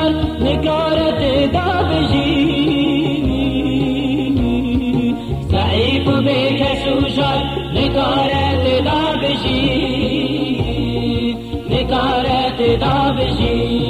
در نگارت دابجی ضعیف و بکشوشان نگارت دابجی نگارت دابجی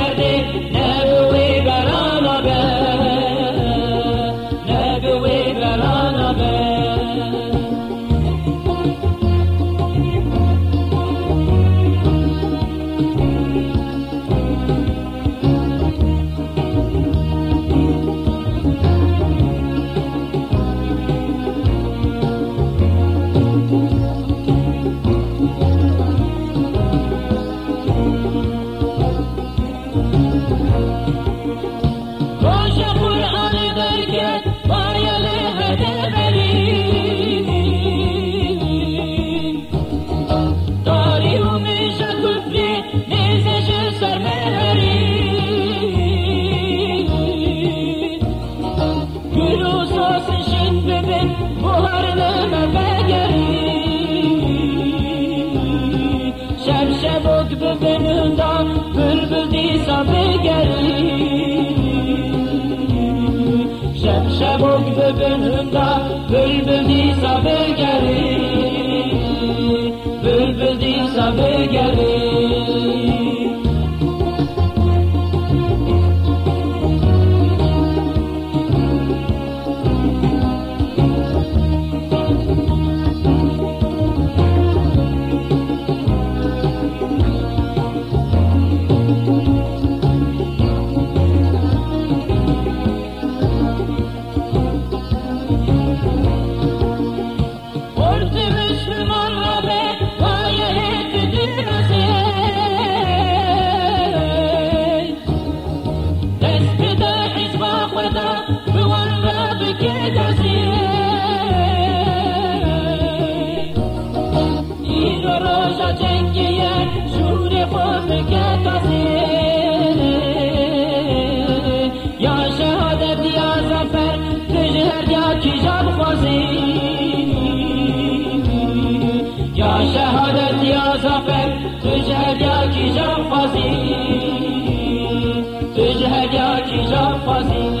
Thank you. gönlümde bülbül diyse bir gelin, bülbül diyse bir You.